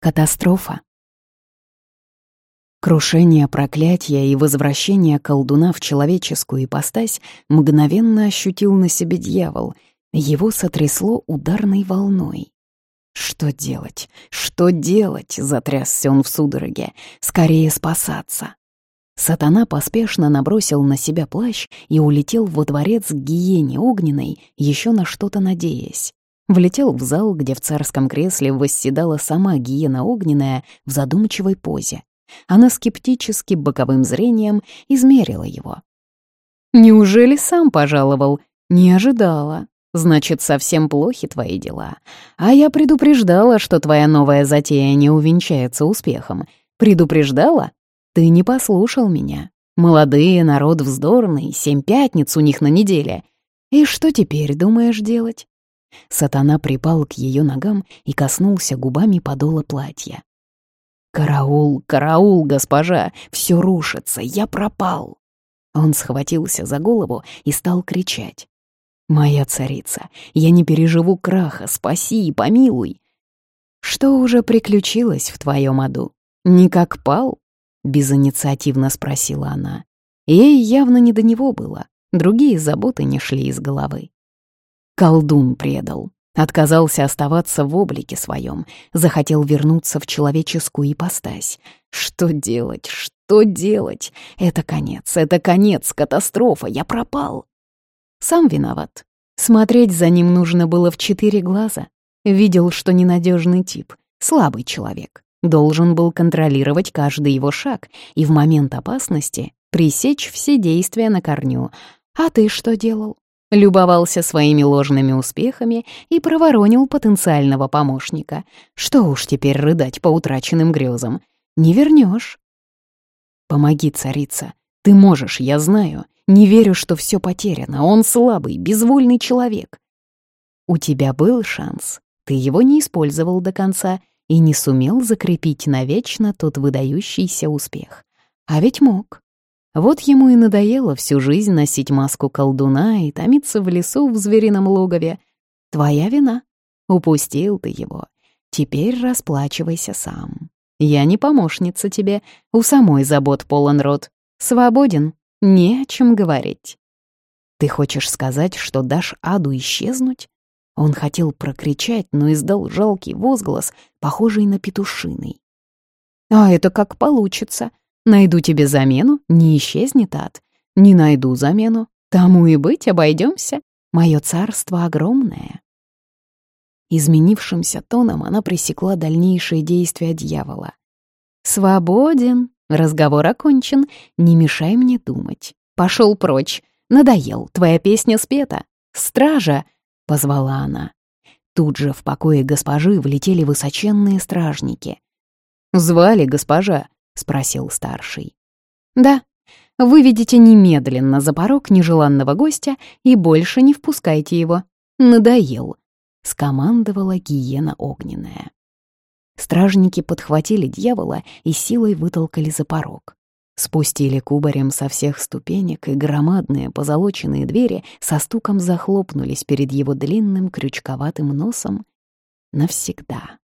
Катастрофа. Крушение проклятия и возвращение колдуна в человеческую ипостась мгновенно ощутил на себе дьявол. Его сотрясло ударной волной. «Что делать? Что делать?» — затрясся он в судороге. «Скорее спасаться!» Сатана поспешно набросил на себя плащ и улетел во дворец к гиене огненной, еще на что-то надеясь. Влетел в зал, где в царском кресле восседала сама гиена огненная в задумчивой позе. Она скептически боковым зрением измерила его. «Неужели сам пожаловал? Не ожидала. Значит, совсем плохи твои дела. А я предупреждала, что твоя новая затея не увенчается успехом. Предупреждала? Ты не послушал меня. Молодые, народ вздорный, семь пятниц у них на неделе. И что теперь думаешь делать?» Сатана припал к ее ногам и коснулся губами подола платья. «Караул, караул, госпожа! Все рушится, я пропал!» Он схватился за голову и стал кричать. «Моя царица, я не переживу краха, спаси и помилуй!» «Что уже приключилось в твоем аду? Не как пал?» — безинициативно спросила она. Ей явно не до него было, другие заботы не шли из головы. Колдун предал. Отказался оставаться в облике своем, захотел вернуться в человеческую ипостась. Что делать? Что делать? Это конец, это конец, катастрофа, я пропал. Сам виноват. Смотреть за ним нужно было в четыре глаза. Видел, что ненадежный тип, слабый человек. Должен был контролировать каждый его шаг и в момент опасности пресечь все действия на корню. А ты что делал? Любовался своими ложными успехами и проворонил потенциального помощника. Что уж теперь рыдать по утраченным грезам? Не вернешь. Помоги, царица. Ты можешь, я знаю. Не верю, что все потеряно. Он слабый, безвольный человек. У тебя был шанс. Ты его не использовал до конца и не сумел закрепить навечно тот выдающийся успех. А ведь мог. Вот ему и надоело всю жизнь носить маску колдуна и томиться в лесу в зверином логове. Твоя вина. Упустил ты его. Теперь расплачивайся сам. Я не помощница тебе, у самой забот полон рот. Свободен, не о чем говорить. Ты хочешь сказать, что дашь аду исчезнуть? Он хотел прокричать, но издал жалкий возглас, похожий на петушиный. «А это как получится. Найду тебе замену, не исчезнет ад. Не найду замену, тому и быть обойдемся. Мое царство огромное. Изменившимся тоном она пресекла дальнейшие действия дьявола. «Свободен, разговор окончен, не мешай мне думать. Пошел прочь, надоел, твоя песня спета. Стража!» — позвала она. Тут же в покое госпожи влетели высоченные стражники. «Звали госпожа», — спросил старший. «Да, выведите немедленно за порог нежеланного гостя и больше не впускайте его. Надоел», — скомандовала гиена огненная. Стражники подхватили дьявола и силой вытолкали за порог. Спустили кубарем со всех ступенек, и громадные позолоченные двери со стуком захлопнулись перед его длинным крючковатым носом навсегда.